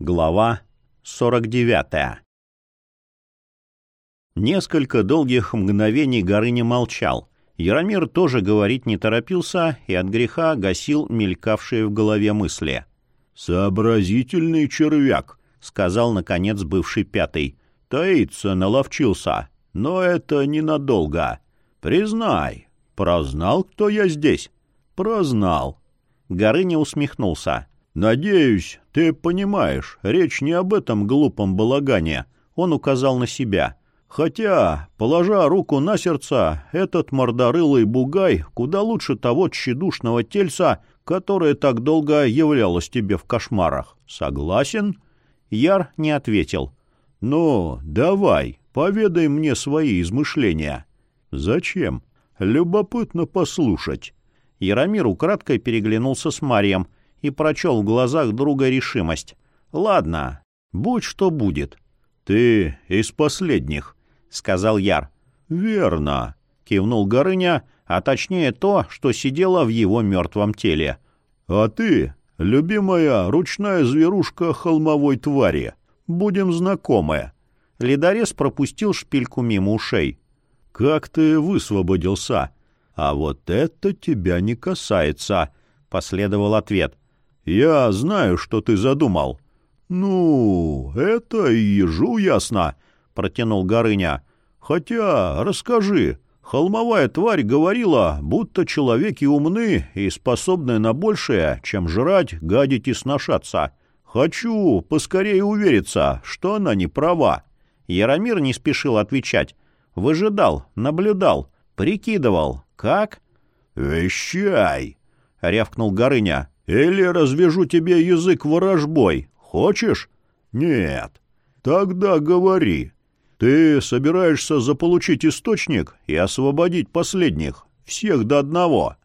Глава 49 Несколько долгих мгновений Горыня молчал. Яромир тоже говорить не торопился и от греха гасил мелькавшие в голове мысли. «Сообразительный червяк», — сказал, наконец, бывший пятый. «Таится, наловчился. Но это ненадолго. Признай, прознал, кто я здесь?» «Прознал». Горыня усмехнулся. «Надеюсь, ты понимаешь, речь не об этом глупом балагане». Он указал на себя. «Хотя, положа руку на сердце, этот мордорылый бугай куда лучше того тщедушного тельца, которое так долго являлось тебе в кошмарах. Согласен?» Яр не ответил. «Ну, давай, поведай мне свои измышления». «Зачем? Любопытно послушать». Яромир украдкой переглянулся с Марием — и прочел в глазах друга решимость. «Ладно, будь что будет». «Ты из последних», — сказал Яр. «Верно», — кивнул Горыня, а точнее то, что сидело в его мертвом теле. «А ты, любимая ручная зверушка холмовой твари, будем знакомы». Ледорез пропустил шпильку мимо ушей. «Как ты высвободился?» «А вот это тебя не касается», — последовал ответ. «Я знаю, что ты задумал». «Ну, это и ежу ясно», — протянул Горыня. «Хотя, расскажи, холмовая тварь говорила, будто человеки умны и способны на большее, чем жрать, гадить и сношаться. Хочу поскорее увериться, что она не права». Яромир не спешил отвечать. Выжидал, наблюдал, прикидывал. «Как?» «Вещай!» — рявкнул Горыня. Или развяжу тебе язык ворожбой. Хочешь? Нет. Тогда говори. Ты собираешься заполучить источник и освободить последних, всех до одного.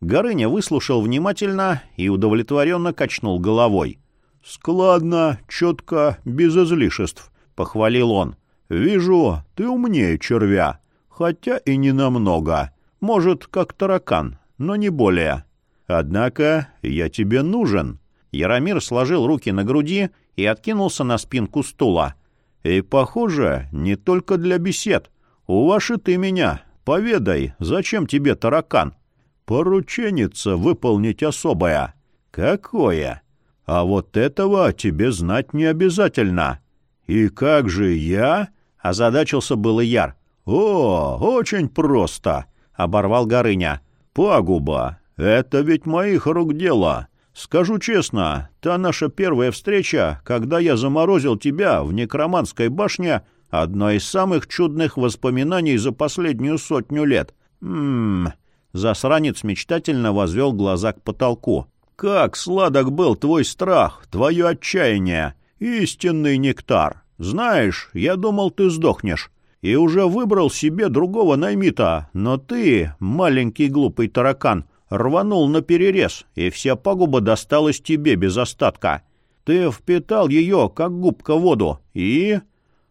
Горыня выслушал внимательно и удовлетворенно качнул головой. «Складно, четко, без излишеств», — похвалил он. «Вижу, ты умнее червя, хотя и не намного. Может, как таракан, но не более. Однако я тебе нужен». Яромир сложил руки на груди и откинулся на спинку стула. «И, похоже, не только для бесед. У ваши ты меня. Поведай, зачем тебе таракан?» «Порученица выполнить особое». «Какое?» «А вот этого тебе знать не обязательно». «И как же я?» — озадачился был Яр. «О, очень просто!» — оборвал Горыня. «Пагуба, «Это ведь моих рук дело. Скажу честно, та наша первая встреча, когда я заморозил тебя в некроманской башне, одно из самых чудных воспоминаний за последнюю сотню лет. Ммм...» Засранец мечтательно возвел глаза к потолку. «Как сладок был твой страх, твое отчаяние! Истинный нектар! Знаешь, я думал, ты сдохнешь. И уже выбрал себе другого наймита, но ты, маленький глупый таракан, рванул на перерез, и вся пагуба досталась тебе без остатка. Ты впитал ее, как губка воду, и...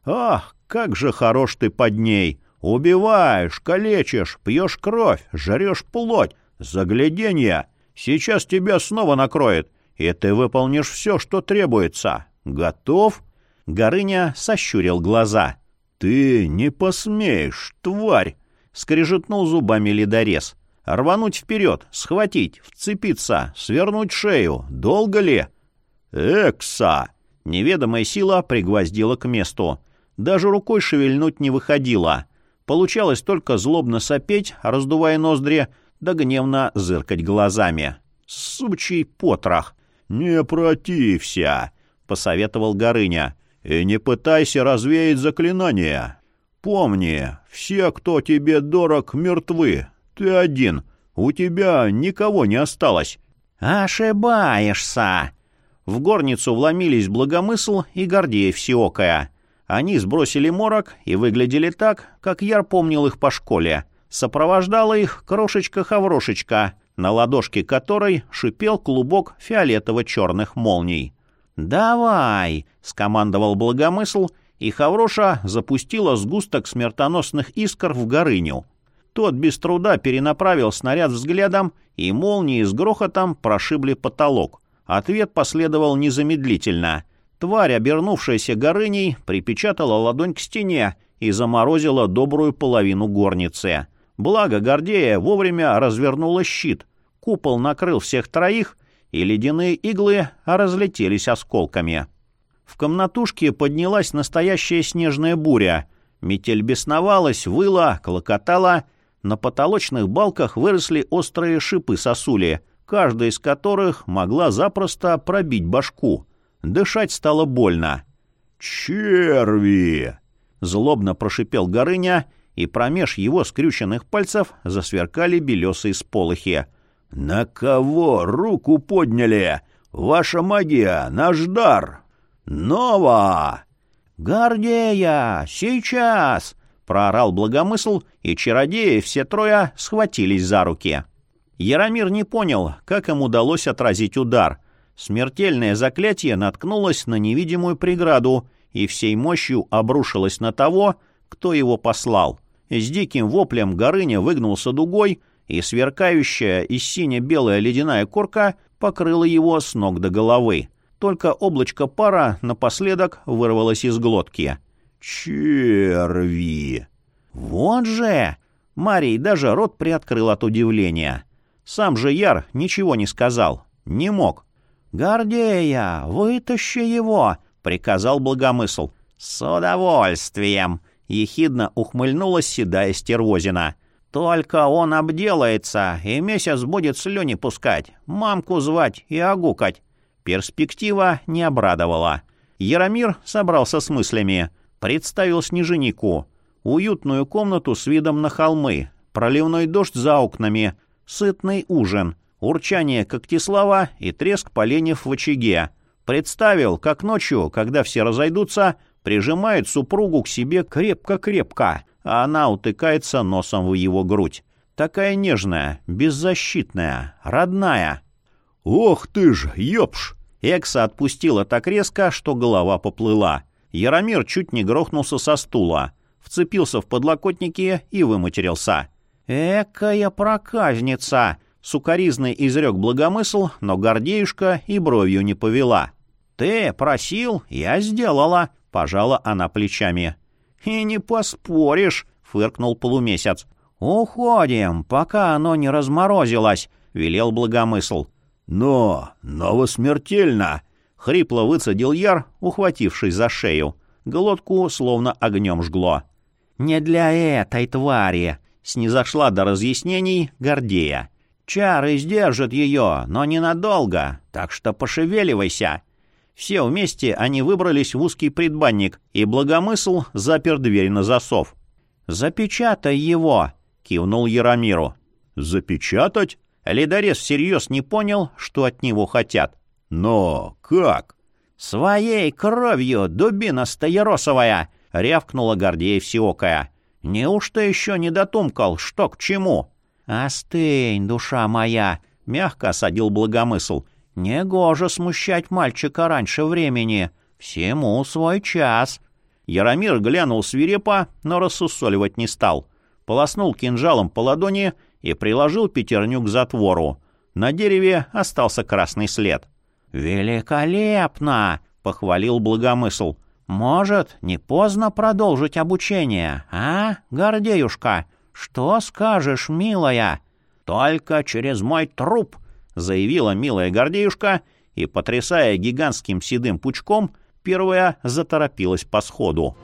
Ах, как же хорош ты под ней! Убиваешь, калечишь, пьешь кровь, жрешь плоть, загляденье. Сейчас тебя снова накроет, и ты выполнишь все, что требуется. Готов?» Горыня сощурил глаза. «Ты не посмеешь, тварь!» — скрежетнул зубами ледорез. Рвануть вперед, схватить, вцепиться, свернуть шею. Долго ли? Экса! Неведомая сила пригвоздила к месту. Даже рукой шевельнуть не выходила. Получалось только злобно сопеть, раздувая ноздри, да гневно зыркать глазами. Сучий потрох! «Не протився!» — посоветовал Горыня. «И не пытайся развеять заклинание. Помни, все, кто тебе дорог, мертвы, ты один. У тебя никого не осталось». «Ошибаешься!» В горницу вломились Благомысл и Гордеев Сиокая. Они сбросили морок и выглядели так, как Яр помнил их по школе. Сопровождала их крошечка-хаврошечка, на ладошке которой шипел клубок фиолетово-черных молний. «Давай!» — скомандовал Благомысл, и Хавроша запустила сгусток смертоносных искр в горыню. Тот без труда перенаправил снаряд взглядом, и молнии с грохотом прошибли потолок. Ответ последовал незамедлительно. Тварь, обернувшаяся горыней, припечатала ладонь к стене и заморозила добрую половину горницы. Благо Гордея вовремя развернула щит. Купол накрыл всех троих, и ледяные иглы разлетелись осколками. В комнатушке поднялась настоящая снежная буря. Метель бесновалась, выла, клокотала. На потолочных балках выросли острые шипы сосули, каждая из которых могла запросто пробить башку. Дышать стало больно. «Черви!» — злобно прошипел Горыня, и промеж его скрюченных пальцев засверкали белесые сполохи. «На кого руку подняли? Ваша магия, наш дар! Нова!» «Гордея! Сейчас!» — проорал благомысл, и чародеи все трое схватились за руки. Яромир не понял, как им удалось отразить удар. Смертельное заклятие наткнулось на невидимую преграду и всей мощью обрушилось на того, кто его послал. С диким воплем Горыня выгнулся дугой, и сверкающая и сине-белая ледяная корка покрыла его с ног до головы. Только облачко пара напоследок вырвалось из глотки. «Черви!» «Вот же!» Марий даже рот приоткрыл от удивления. Сам же Яр ничего не сказал. Не мог. «Гордея, вытащи его!» — приказал Благомысл. «С удовольствием!» — ехидно ухмыльнулась седая стервозина. Только он обделается, и месяц будет слюни пускать, мамку звать и огукать. Перспектива не обрадовала. Яромир собрался с мыслями. Представил Снеженику. Уютную комнату с видом на холмы, проливной дождь за окнами, сытный ужин, урчание Когтислава и треск поленьев в очаге. Представил, как ночью, когда все разойдутся, прижимает супругу к себе крепко-крепко, а она утыкается носом в его грудь. Такая нежная, беззащитная, родная. «Ох ты ж, ёпш!» Экса отпустила так резко, что голова поплыла. Яромир чуть не грохнулся со стула, вцепился в подлокотники и выматерился. «Экая проказница!» — сукоризный изрек благомысл, но Гордеюшка и бровью не повела. «Ты просил, я сделала», — пожала она плечами. «И не поспоришь», — фыркнул полумесяц. «Уходим, пока оно не разморозилось», — велел благомысл. «Но, но смертельно!» — хрипло выцедил Яр, ухватившись за шею. Глотку словно огнем жгло. «Не для этой твари!» — снизошла до разъяснений Гордея. «Чары сдержат ее, но ненадолго, так что пошевеливайся!» Все вместе они выбрались в узкий предбанник, и благомысл запер дверь на засов. «Запечатай его!» — кивнул Яромиру. «Запечатать?» Ледорез всерьез не понял, что от него хотят. «Но как?» «Своей кровью, дубина стояросовая!» — рявкнула Гордея Всеокая. «Неужто еще не дотумкал, что к чему?» «Остынь, душа моя!» — мягко осадил благомысл. «Негоже смущать мальчика раньше времени. Всему свой час». Яромир глянул свирепо, но рассусоливать не стал. Полоснул кинжалом по ладони и приложил пятерню к затвору. На дереве остался красный след. «Великолепно!» — похвалил благомысл. «Может, не поздно продолжить обучение, а, Гордеюшка? Что скажешь, милая?» «Только через мой труп!» — заявила милая Гордеюшка и, потрясая гигантским седым пучком, первая заторопилась по сходу.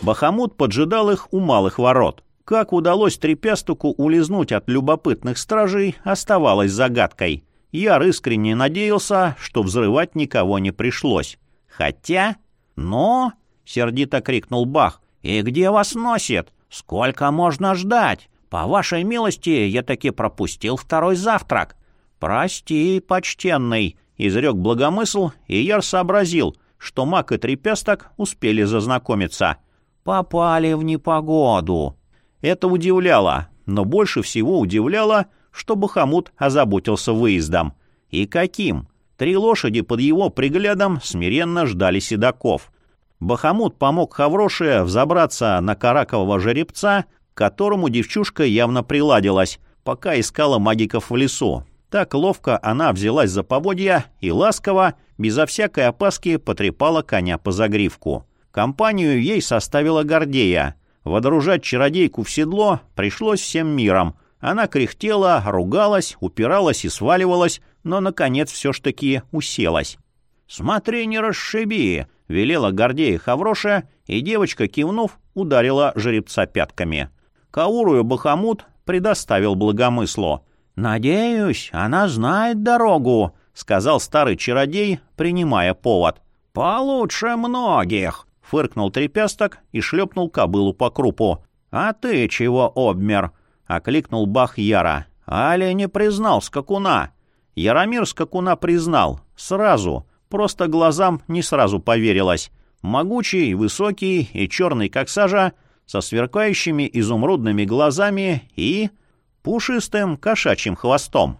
Бахамут поджидал их у малых ворот. Как удалось Трепястуку улизнуть от любопытных стражей, оставалось загадкой. Яр искренне надеялся, что взрывать никого не пришлось. Хотя... «Но...» — сердито крикнул Бах. «И где вас носит? Сколько можно ждать? По вашей милости я таки пропустил второй завтрак». «Прости, почтенный», — изрек благомысл, и Яр сообразил, что маг и трепесток успели зазнакомиться — попали в непогоду. Это удивляло, но больше всего удивляло, что Бахамут озаботился выездом. И каким? Три лошади под его приглядом смиренно ждали седаков. Бахамут помог Хавроше взобраться на каракового жеребца, к которому девчушка явно приладилась, пока искала магиков в лесу. Так ловко она взялась за поводья и ласково, безо всякой опаски, потрепала коня по загривку. Компанию ей составила Гордея. Водружать чародейку в седло пришлось всем миром. Она кряхтела, ругалась, упиралась и сваливалась, но, наконец, все ж таки уселась. «Смотри, не расшиби!» — велела Гордея Хавроша, и девочка, кивнув, ударила жеребца пятками. Каурую Бахамут предоставил благомыслу. «Надеюсь, она знает дорогу», — сказал старый чародей, принимая повод. «Получше многих», — фыркнул трепясток и шлепнул кобылу по крупу. «А ты чего обмер?» — окликнул Бах Яра. «Али не признал скакуна». Яромир скакуна признал. Сразу. Просто глазам не сразу поверилось. Могучий, высокий и черный, как сажа, со сверкающими изумрудными глазами и пушистым кошачьим хвостом.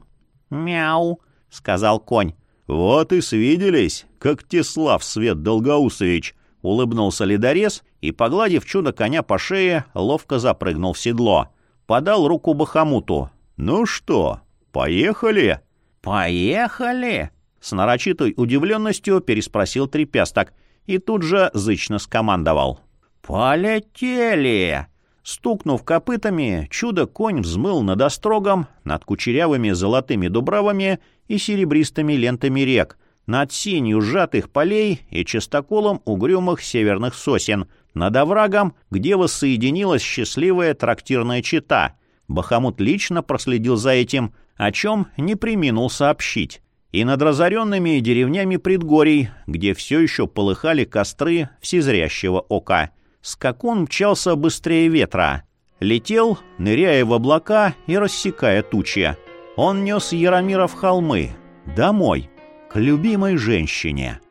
«Мяу», — сказал конь. «Вот и свиделись, как Теслав Свет Долгоусович», — улыбнулся ледорез и, погладив чудо коня по шее, ловко запрыгнул в седло. Подал руку Бахамуту. «Ну что, поехали?» «Поехали?» — с нарочитой удивленностью переспросил Трепясток и тут же зычно скомандовал. «Полетели!» Стукнув копытами, чудо-конь взмыл над острогом, над кучерявыми золотыми дубравами и серебристыми лентами рек, над синью сжатых полей и частоколом угрюмых северных сосен, над оврагом, где воссоединилась счастливая трактирная чита. Бахамут лично проследил за этим, о чем не приминул сообщить. И над разоренными деревнями предгорий, где все еще полыхали костры всезрящего ока — скакун мчался быстрее ветра. Летел, ныряя в облака и рассекая тучи. Он нес Яромира в холмы, домой, к любимой женщине —